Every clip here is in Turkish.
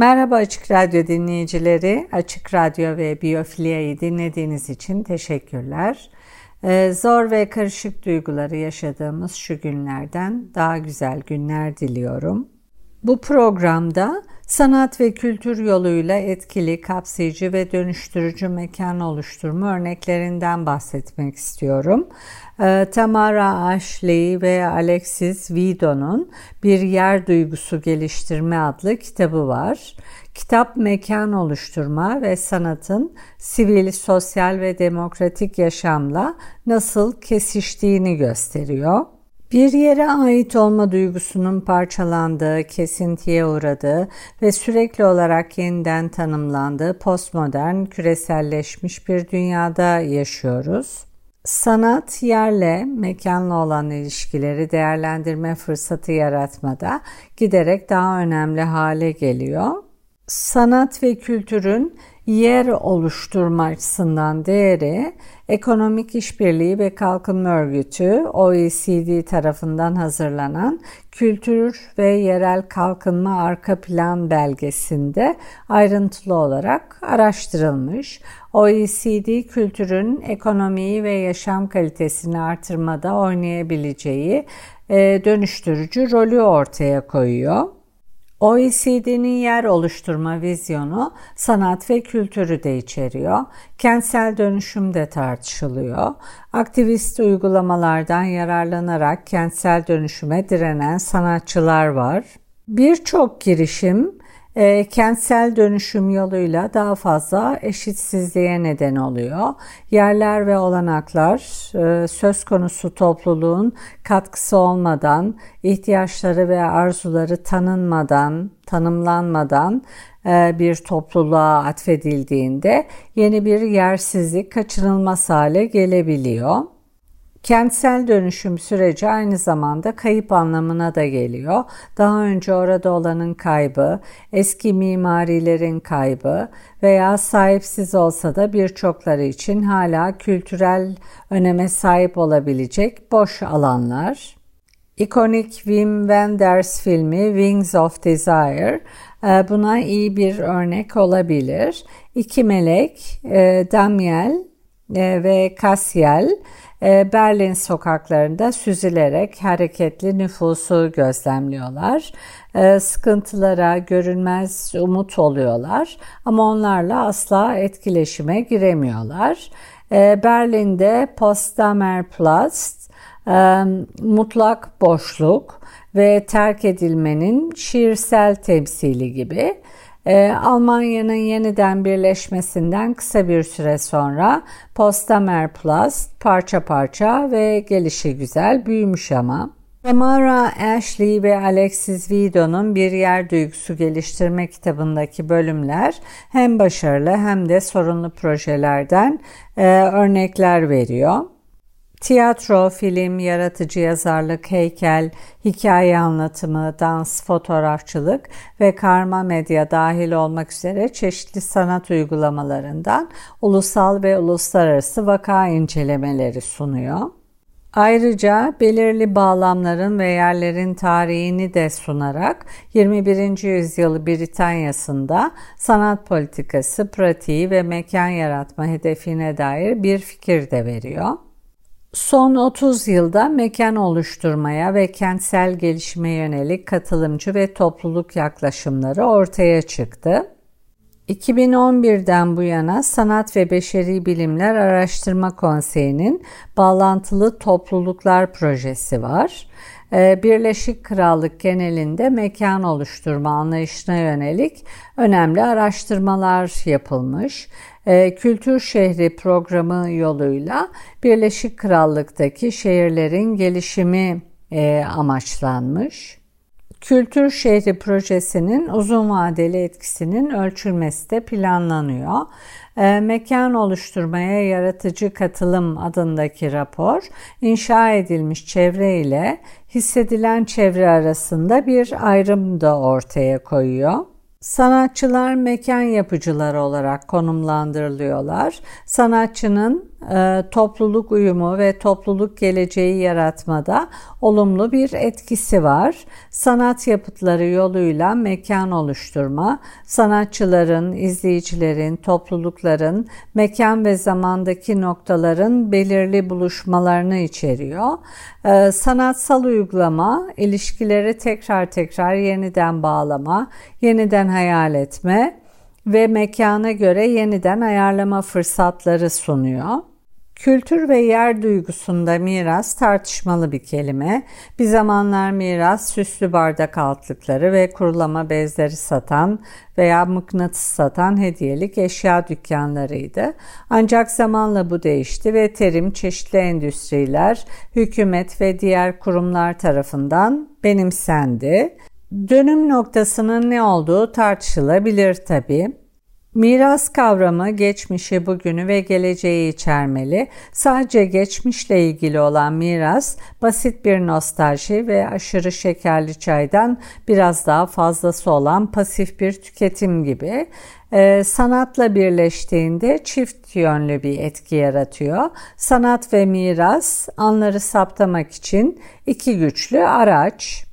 Merhaba Açık Radyo dinleyicileri. Açık Radyo ve Biyofilia'yı dinlediğiniz için teşekkürler. Ee, zor ve karışık duyguları yaşadığımız şu günlerden daha güzel günler diliyorum. Bu programda sanat ve kültür yoluyla etkili, kapsayıcı ve dönüştürücü mekan oluşturma örneklerinden bahsetmek istiyorum. Ee, Tamara Ashley ve Alexis Vido'nun Bir Yer Duygusu Geliştirme adlı kitabı var. Kitap mekan oluşturma ve sanatın sivil, sosyal ve demokratik yaşamla nasıl kesiştiğini gösteriyor. Bir yere ait olma duygusunun parçalandığı, kesintiye uğradığı ve sürekli olarak yeniden tanımlandığı postmodern, küreselleşmiş bir dünyada yaşıyoruz. Sanat yerle, mekanla olan ilişkileri değerlendirme fırsatı yaratmada giderek daha önemli hale geliyor. Sanat ve kültürün yer oluşturma açısından değeri Ekonomik İşbirliği ve Kalkınma Örgütü OECD tarafından hazırlanan Kültür ve Yerel Kalkınma Arka Plan belgesinde ayrıntılı olarak araştırılmış. OECD kültürün ekonomiyi ve yaşam kalitesini artırmada oynayabileceği e, dönüştürücü rolü ortaya koyuyor. OECD'nin yer oluşturma vizyonu sanat ve kültürü de içeriyor. Kentsel dönüşüm de tartışılıyor. Aktivist uygulamalardan yararlanarak kentsel dönüşüme direnen sanatçılar var. Birçok girişim e, kentsel dönüşüm yoluyla daha fazla eşitsizliğe neden oluyor. Yerler ve olanaklar e, söz konusu topluluğun katkısı olmadan, ihtiyaçları ve arzuları tanınmadan, tanımlanmadan e, bir topluluğa atfedildiğinde yeni bir yersizlik kaçınılmaz hale gelebiliyor. Kentsel dönüşüm süreci aynı zamanda kayıp anlamına da geliyor. Daha önce orada olanın kaybı, eski mimarilerin kaybı veya sahipsiz olsa da birçokları için hala kültürel öneme sahip olabilecek boş alanlar. İkonik Wim Wenders filmi Wings of Desire e, buna iyi bir örnek olabilir. İki melek e, Damiel e, ve Cassiel Berlin sokaklarında süzülerek hareketli nüfusu gözlemliyorlar. E, sıkıntılara görünmez umut oluyorlar ama onlarla asla etkileşime giremiyorlar. E, Berlin'de Potsdamer Platz mutlak boşluk ve terk edilmenin şiirsel temsili gibi ee, Almanya'nın yeniden birleşmesinden kısa bir süre sonra Postamer Plus parça parça ve gelişi güzel büyümüş ama. Tamara Ashley ve Alexis Vido'nun Bir Yer Duygusu Geliştirme kitabındaki bölümler hem başarılı hem de sorunlu projelerden e, örnekler veriyor. Tiyatro, film, yaratıcı yazarlık, heykel, hikaye anlatımı, dans, fotoğrafçılık ve karma medya dahil olmak üzere çeşitli sanat uygulamalarından ulusal ve uluslararası vaka incelemeleri sunuyor. Ayrıca belirli bağlamların ve yerlerin tarihini de sunarak 21. yüzyıl Britanya'sında sanat politikası, pratiği ve mekan yaratma hedefine dair bir fikir de veriyor. Son 30 yılda mekan oluşturmaya ve kentsel gelişime yönelik katılımcı ve topluluk yaklaşımları ortaya çıktı. 2011'den bu yana Sanat ve Beşeri Bilimler Araştırma Konseyi'nin bağlantılı topluluklar projesi var. Ee, Birleşik Krallık genelinde mekan oluşturma anlayışına yönelik önemli araştırmalar yapılmış. Ee, Kültür Şehri programı yoluyla Birleşik Krallık'taki şehirlerin gelişimi e, amaçlanmış. Kültür Şehri projesinin uzun vadeli etkisinin ölçülmesi de planlanıyor. E, mekan oluşturmaya yaratıcı katılım adındaki rapor inşa edilmiş çevre ile hissedilen çevre arasında bir ayrım da ortaya koyuyor. Sanatçılar mekan yapıcıları olarak konumlandırılıyorlar. Sanatçının topluluk uyumu ve topluluk geleceği yaratmada olumlu bir etkisi var. Sanat yapıtları yoluyla mekan oluşturma, sanatçıların, izleyicilerin, toplulukların mekan ve zamandaki noktaların belirli buluşmalarını içeriyor. E, sanatsal uygulama, ilişkileri tekrar tekrar yeniden bağlama, yeniden hayal etme ve mekana göre yeniden ayarlama fırsatları sunuyor. Kültür ve yer duygusunda miras tartışmalı bir kelime. Bir zamanlar miras süslü bardak altlıkları ve kurulama bezleri satan veya mıknatıs satan hediyelik eşya dükkanlarıydı. Ancak zamanla bu değişti ve terim çeşitli endüstriler, hükümet ve diğer kurumlar tarafından benimsendi. Dönüm noktasının ne olduğu tartışılabilir tabii. Miras kavramı geçmişi, bugünü ve geleceği içermeli. Sadece geçmişle ilgili olan miras basit bir nostalji ve aşırı şekerli çaydan biraz daha fazlası olan pasif bir tüketim gibi. Ee, sanatla birleştiğinde çift yönlü bir etki yaratıyor. Sanat ve miras anları saptamak için iki güçlü araç.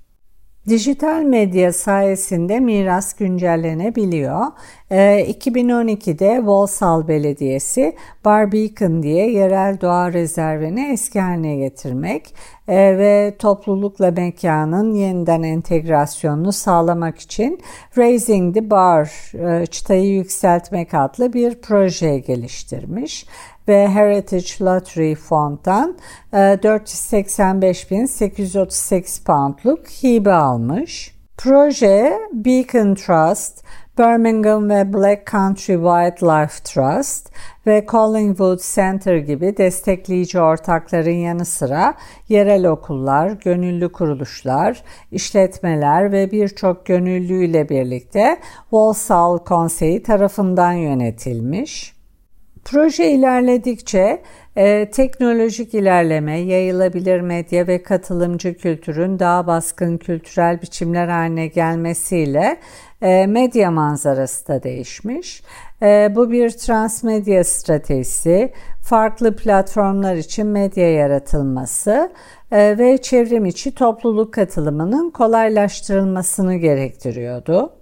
Dijital medya sayesinde miras güncellenebiliyor. E, ee, 2012'de Walsall Belediyesi Barbican diye yerel doğa rezervini eski haline getirmek e, ve toplulukla mekanın yeniden entegrasyonunu sağlamak için Raising the Bar, e, çıtayı yükseltmek adlı bir proje geliştirmiş ve Heritage Lottery Fund'dan 485.838 e, poundluk hibe almış. Proje Beacon Trust, Birmingham ve Black Country Wildlife Trust ve Collingwood Center gibi destekleyici ortakların yanı sıra yerel okullar, gönüllü kuruluşlar, işletmeler ve birçok gönüllüyle birlikte Walsall Konseyi tarafından yönetilmiş. Proje ilerledikçe e, teknolojik ilerleme, yayılabilir medya ve katılımcı kültürün daha baskın kültürel biçimler haline gelmesiyle e, medya manzarası da değişmiş. E, bu bir transmedya stratejisi, farklı platformlar için medya yaratılması e, ve çevrim içi topluluk katılımının kolaylaştırılmasını gerektiriyordu.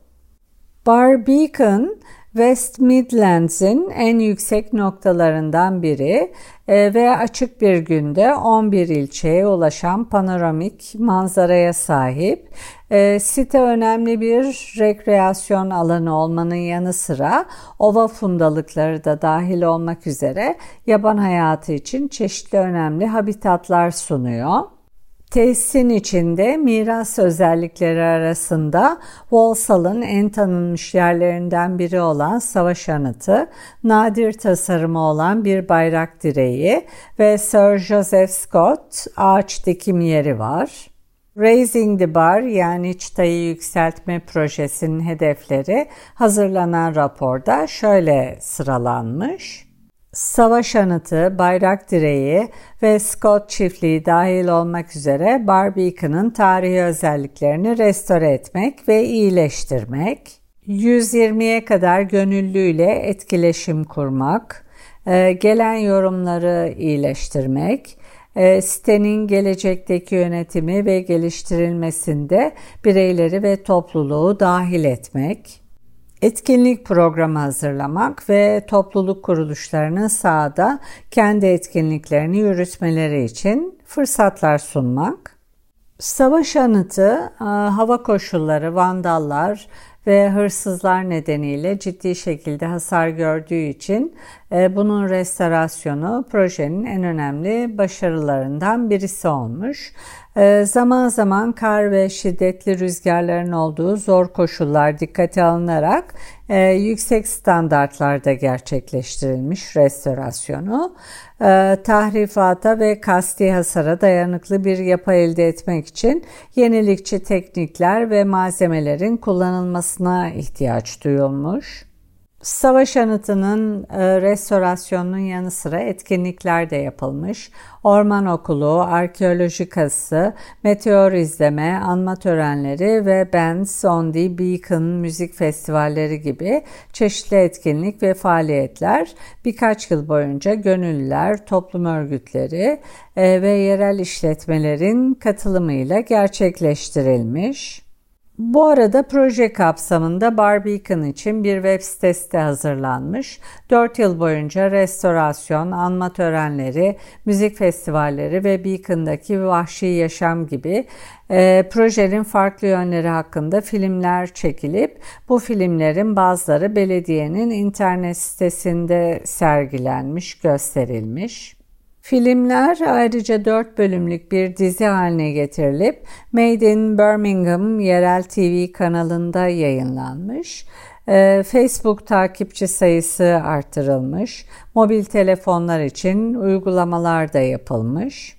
Barbican West Midlands'in en yüksek noktalarından biri e, ve açık bir günde 11 ilçeye ulaşan panoramik manzaraya sahip. E, site önemli bir rekreasyon alanı olmanın yanı sıra ova fundalıkları da dahil olmak üzere yaban hayatı için çeşitli önemli habitatlar sunuyor. Tesisin içinde miras özellikleri arasında Walsall'ın en tanınmış yerlerinden biri olan savaş anıtı, nadir tasarımı olan bir bayrak direği ve Sir Joseph Scott ağaç dikim yeri var. Raising the Bar yani çıtayı yükseltme projesinin hedefleri hazırlanan raporda şöyle sıralanmış savaş anıtı, bayrak direği ve Scott çiftliği dahil olmak üzere Barbican'ın tarihi özelliklerini restore etmek ve iyileştirmek, 120'ye kadar gönüllüyle etkileşim kurmak, e, gelen yorumları iyileştirmek, e, sitenin gelecekteki yönetimi ve geliştirilmesinde bireyleri ve topluluğu dahil etmek, etkinlik programı hazırlamak ve topluluk kuruluşlarının sahada kendi etkinliklerini yürütmeleri için fırsatlar sunmak. Savaş anıtı, e, hava koşulları, vandallar ve hırsızlar nedeniyle ciddi şekilde hasar gördüğü için E, bunun restorasyonu projenin en önemli başarılarından birisi olmuş. E, zaman zaman kar ve şiddetli rüzgarların olduğu zor koşullar dikkate alınarak e, yüksek standartlarda gerçekleştirilmiş restorasyonu. Tahrifata ve kasti hasara dayanıklı bir yapı elde etmek için yenilikçi teknikler ve malzemelerin kullanılmasına ihtiyaç duyulmuş. Savaş anıtının e, restorasyonunun yanı sıra etkinlikler de yapılmış. Orman okulu, arkeoloji kazısı, meteor izleme, anma törenleri ve Bands on the Beacon müzik festivalleri gibi çeşitli etkinlik ve faaliyetler birkaç yıl boyunca gönüllüler, toplum örgütleri e, ve yerel işletmelerin katılımıyla gerçekleştirilmiş. Bu arada proje kapsamında Barbican için bir web sitesi de hazırlanmış. 4 yıl boyunca restorasyon, anma törenleri, müzik festivalleri ve Beacon'daki vahşi yaşam gibi e, projenin farklı yönleri hakkında filmler çekilip bu filmlerin bazıları belediyenin internet sitesinde sergilenmiş, gösterilmiş. Filmler ayrıca 4 bölümlük bir dizi haline getirilip Made in Birmingham yerel TV kanalında yayınlanmış. Ee, Facebook takipçi sayısı artırılmış. Mobil telefonlar için uygulamalar da yapılmış.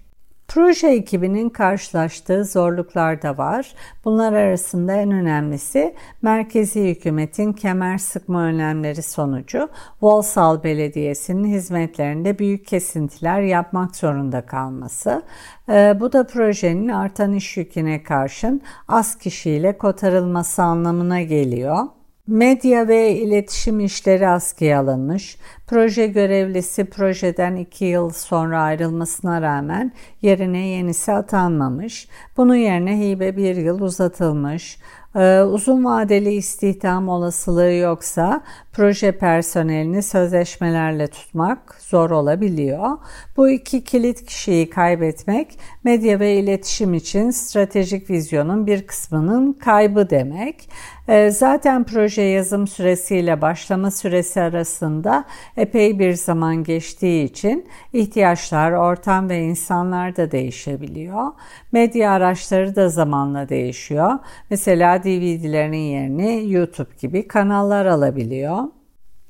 Proje ekibinin karşılaştığı zorluklar da var. Bunlar arasında en önemlisi merkezi hükümetin kemer sıkma önlemleri sonucu Walsall Belediyesi'nin hizmetlerinde büyük kesintiler yapmak zorunda kalması. Ee, bu da projenin artan iş yüküne karşın az kişiyle kotarılması anlamına geliyor. Medya ve iletişim işleri askıya alınmış. Proje görevlisi projeden iki yıl sonra ayrılmasına rağmen yerine yenisi atanmamış. Bunun yerine hibe bir yıl uzatılmış. Ee, uzun vadeli istihdam olasılığı yoksa proje personelini sözleşmelerle tutmak zor olabiliyor. Bu iki kilit kişiyi kaybetmek medya ve iletişim için stratejik vizyonun bir kısmının kaybı demek. Ee, zaten proje yazım süresiyle başlama süresi arasında epey bir zaman geçtiği için ihtiyaçlar, ortam ve insanlar da değişebiliyor. Medya araçları da zamanla değişiyor. Mesela DVD'lerin yerini YouTube gibi kanallar alabiliyor.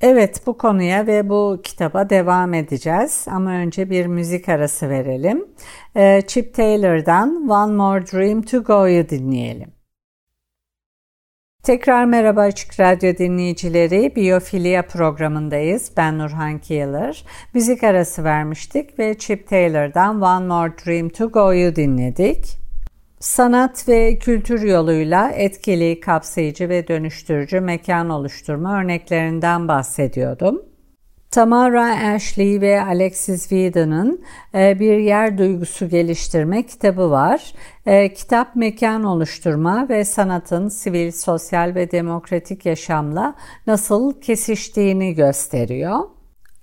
Evet bu konuya ve bu kitaba devam edeceğiz ama önce bir müzik arası verelim. Ee, Chip Taylor'dan One More Dream to Go'yu dinleyelim. Tekrar merhaba Açık Radyo dinleyicileri. Biyofilya programındayız. Ben Nurhan Kiyılır. Müzik arası vermiştik ve Chip Taylor'dan One More Dream to Go'yu dinledik. Sanat ve kültür yoluyla etkili, kapsayıcı ve dönüştürücü mekan oluşturma örneklerinden bahsediyordum. Tamara Ashley ve Alexis Whedon'ın e, Bir Yer Duygusu Geliştirme kitabı var. E, kitap mekan oluşturma ve sanatın sivil, sosyal ve demokratik yaşamla nasıl kesiştiğini gösteriyor.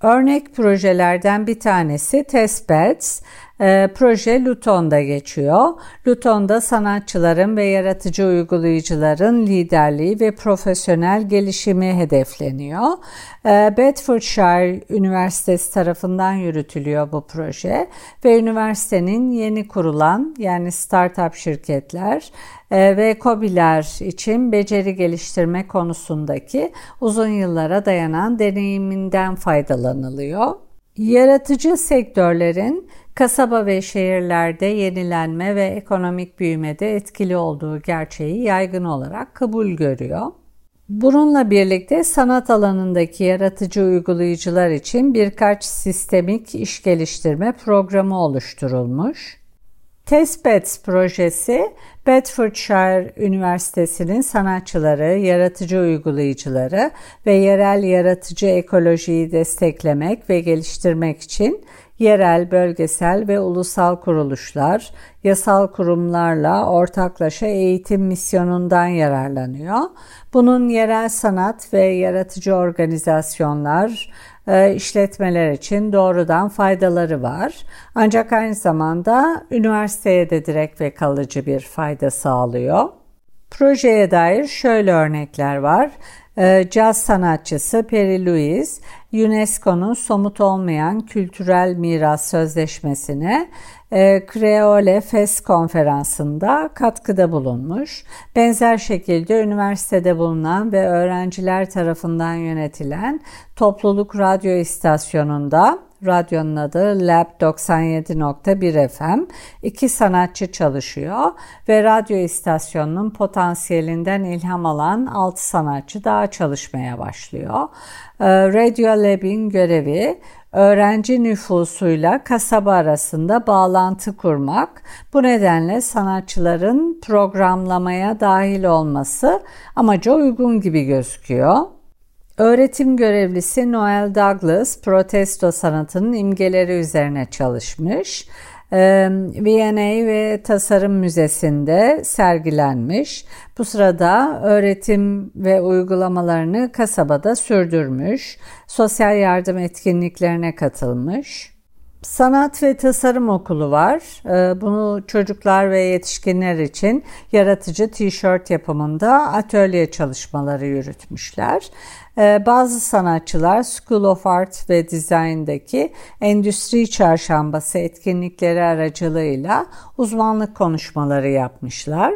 Örnek projelerden bir tanesi Testbeds. E, proje Luton'da geçiyor. Luton'da sanatçıların ve yaratıcı uygulayıcıların liderliği ve profesyonel gelişimi hedefleniyor. E, Bedfordshire Üniversitesi tarafından yürütülüyor bu proje ve üniversitenin yeni kurulan yani startup şirketler e, ve COBİ'ler için beceri geliştirme konusundaki uzun yıllara dayanan deneyiminden faydalanılıyor. Yaratıcı sektörlerin kasaba ve şehirlerde yenilenme ve ekonomik büyümede etkili olduğu gerçeği yaygın olarak kabul görüyor. Bununla birlikte sanat alanındaki yaratıcı uygulayıcılar için birkaç sistemik iş geliştirme programı oluşturulmuş. Testbeds projesi Bedfordshire Üniversitesi'nin sanatçıları, yaratıcı uygulayıcıları ve yerel yaratıcı ekolojiyi desteklemek ve geliştirmek için yerel, bölgesel ve ulusal kuruluşlar, yasal kurumlarla ortaklaşa eğitim misyonundan yararlanıyor. Bunun yerel sanat ve yaratıcı organizasyonlar, e, işletmeler için doğrudan faydaları var. Ancak aynı zamanda üniversiteye de direkt ve kalıcı bir fayda sağlıyor. Projeye dair şöyle örnekler var. e, caz sanatçısı Perry Lewis, UNESCO'nun somut olmayan kültürel miras sözleşmesine Creole Fes konferansında katkıda bulunmuş. Benzer şekilde üniversitede bulunan ve öğrenciler tarafından yönetilen topluluk radyo istasyonunda radyonun adı Lab 97.1 FM. İki sanatçı çalışıyor ve radyo istasyonunun potansiyelinden ilham alan 6 sanatçı daha çalışmaya başlıyor. Ee, Radio Lab'in görevi öğrenci nüfusuyla kasaba arasında bağlantı kurmak. Bu nedenle sanatçıların programlamaya dahil olması amaca uygun gibi gözüküyor. Öğretim görevlisi Noel Douglas protesto sanatının imgeleri üzerine çalışmış. V&A ve Tasarım Müzesi'nde sergilenmiş. Bu sırada öğretim ve uygulamalarını kasabada sürdürmüş. Sosyal yardım etkinliklerine katılmış. Sanat ve Tasarım Okulu var. Bunu çocuklar ve yetişkinler için yaratıcı tişört yapımında atölye çalışmaları yürütmüşler. Ee, bazı sanatçılar School of Art ve Design'daki endüstri çarşambası etkinlikleri aracılığıyla uzmanlık konuşmaları yapmışlar.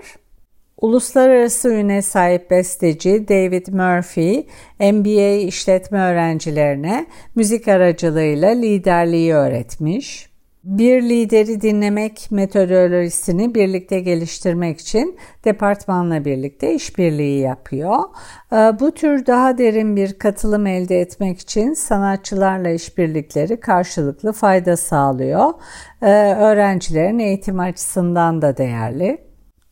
Uluslararası üne sahip besteci David Murphy, MBA işletme öğrencilerine müzik aracılığıyla liderliği öğretmiş bir lideri dinlemek metodolojisini birlikte geliştirmek için departmanla birlikte işbirliği yapıyor. Ee, bu tür daha derin bir katılım elde etmek için sanatçılarla işbirlikleri karşılıklı fayda sağlıyor. Ee, öğrencilerin eğitim açısından da değerli.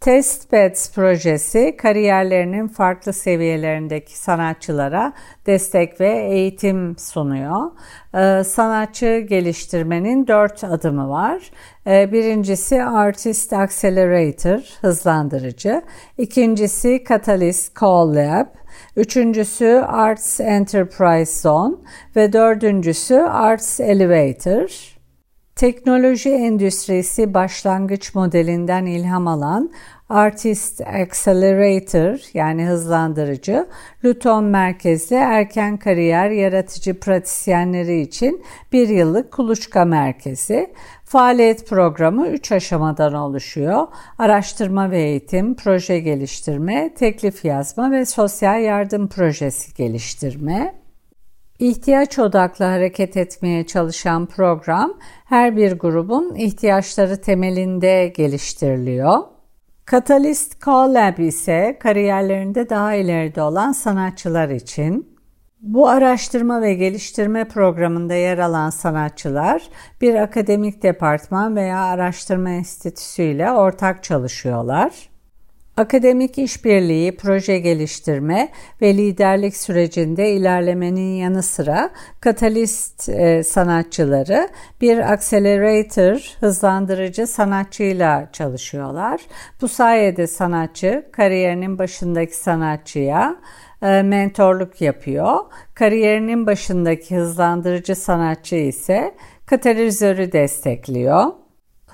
Testbeds projesi kariyerlerinin farklı seviyelerindeki sanatçılara destek ve eğitim sunuyor. Ee, sanatçı geliştirmenin dört adımı var. Ee, birincisi Artist Accelerator, hızlandırıcı. İkincisi Catalyst Call Lab. Üçüncüsü Arts Enterprise Zone ve dördüncüsü Arts Elevator. Teknoloji endüstrisi başlangıç modelinden ilham alan Artist Accelerator yani hızlandırıcı, Luton merkezli erken kariyer yaratıcı pratisyenleri için bir yıllık kuluçka merkezi. Faaliyet programı 3 aşamadan oluşuyor. Araştırma ve eğitim, proje geliştirme, teklif yazma ve sosyal yardım projesi geliştirme. İhtiyaç odaklı hareket etmeye çalışan program her bir grubun ihtiyaçları temelinde geliştiriliyor. Catalyst Collab ise kariyerlerinde daha ileride olan sanatçılar için. Bu araştırma ve geliştirme programında yer alan sanatçılar bir akademik departman veya araştırma enstitüsüyle ortak çalışıyorlar. Akademik işbirliği, proje geliştirme ve liderlik sürecinde ilerlemenin yanı sıra katalist e, sanatçıları bir accelerator, hızlandırıcı sanatçıyla çalışıyorlar. Bu sayede sanatçı kariyerinin başındaki sanatçıya e, mentorluk yapıyor. Kariyerinin başındaki hızlandırıcı sanatçı ise katalizörü destekliyor.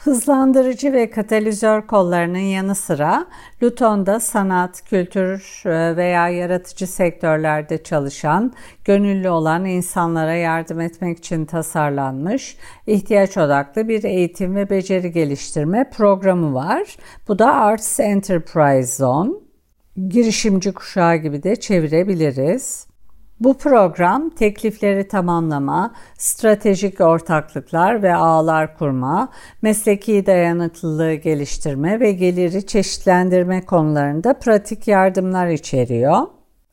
Hızlandırıcı ve katalizör kollarının yanı sıra Luton'da sanat, kültür e, veya yaratıcı sektörlerde çalışan, gönüllü olan insanlara yardım etmek için tasarlanmış ihtiyaç odaklı bir eğitim ve beceri geliştirme programı var. Bu da Arts Enterprise Zone. Girişimci kuşağı gibi de çevirebiliriz. Bu program teklifleri tamamlama, stratejik ortaklıklar ve ağlar kurma, mesleki dayanıklılığı geliştirme ve geliri çeşitlendirme konularında pratik yardımlar içeriyor.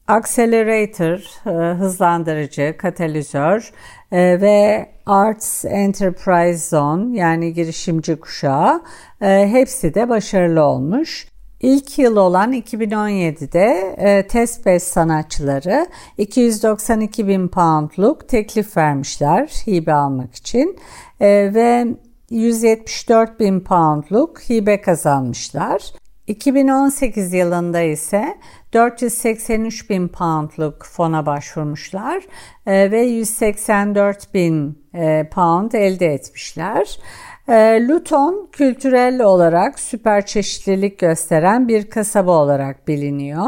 Accelerator, e, hızlandırıcı, katalizör e, ve Arts Enterprise Zone yani girişimci kuşağı e, hepsi de başarılı olmuş. İlk yıl olan 2017'de e, Testbase sanatçıları 292 bin poundluk teklif vermişler hibe almak için e, ve 174 bin poundluk hibe kazanmışlar. 2018 yılında ise 483 bin poundluk fona başvurmuşlar e, ve 184 bin e, pound elde etmişler. E, Luton kültürel olarak süper çeşitlilik gösteren bir kasaba olarak biliniyor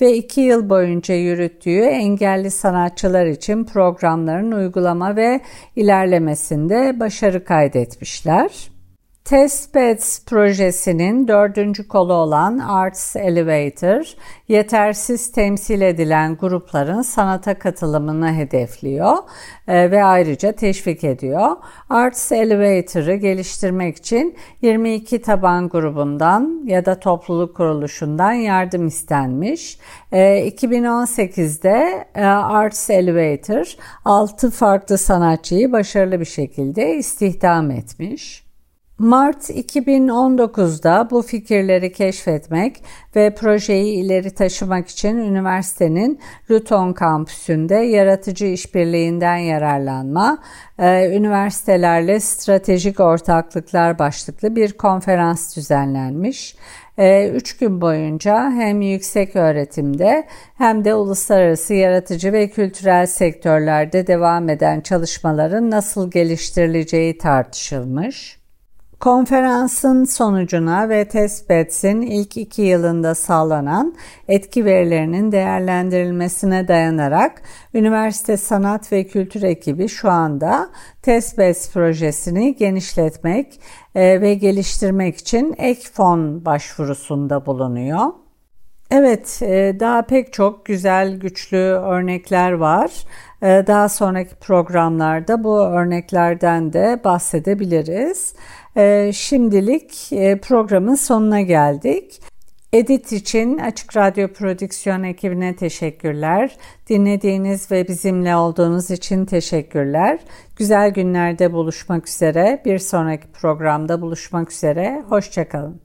ve iki yıl boyunca yürüttüğü engelli sanatçılar için programların uygulama ve ilerlemesinde başarı kaydetmişler. Testbeds projesinin dördüncü kolu olan Arts Elevator, yetersiz temsil edilen grupların sanata katılımını hedefliyor e, ve ayrıca teşvik ediyor. Arts Elevator'ı geliştirmek için 22 taban grubundan ya da topluluk kuruluşundan yardım istenmiş. 2018'de e, e, Arts Elevator 6 farklı sanatçıyı başarılı bir şekilde istihdam etmiş. Mart 2019'da bu fikirleri keşfetmek ve projeyi ileri taşımak için üniversitenin Luton kampüsünde yaratıcı işbirliğinden yararlanma, e, üniversitelerle stratejik ortaklıklar başlıklı bir konferans düzenlenmiş. E, üç gün boyunca hem yüksek öğretimde hem de uluslararası yaratıcı ve kültürel sektörlerde devam eden çalışmaların nasıl geliştirileceği tartışılmış. Konferansın sonucuna ve testbets'in ilk iki yılında sağlanan etki verilerinin değerlendirilmesine dayanarak üniversite sanat ve kültür ekibi şu anda testbets projesini genişletmek e, ve geliştirmek için ek fon başvurusunda bulunuyor. Evet, e, daha pek çok güzel, güçlü örnekler var. E, daha sonraki programlarda bu örneklerden de bahsedebiliriz. Ee, şimdilik e, programın sonuna geldik. Edit için Açık Radyo Prodüksiyon ekibine teşekkürler. Dinlediğiniz ve bizimle olduğunuz için teşekkürler. Güzel günlerde buluşmak üzere. Bir sonraki programda buluşmak üzere. Hoşçakalın.